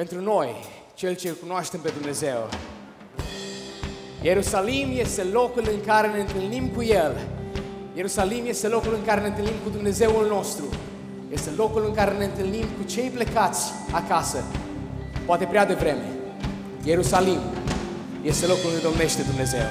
pentru noi, cel ce îl cunoaștem pe Dumnezeu. Ierusalim este locul în care ne întâlnim cu El. Ierusalim este locul în care ne întâlnim cu Dumnezeul nostru. Este locul în care ne întâlnim cu cei plecați acasă, poate prea devreme. Ierusalim este locul unde domnește Dumnezeu.